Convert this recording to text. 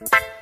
Bye.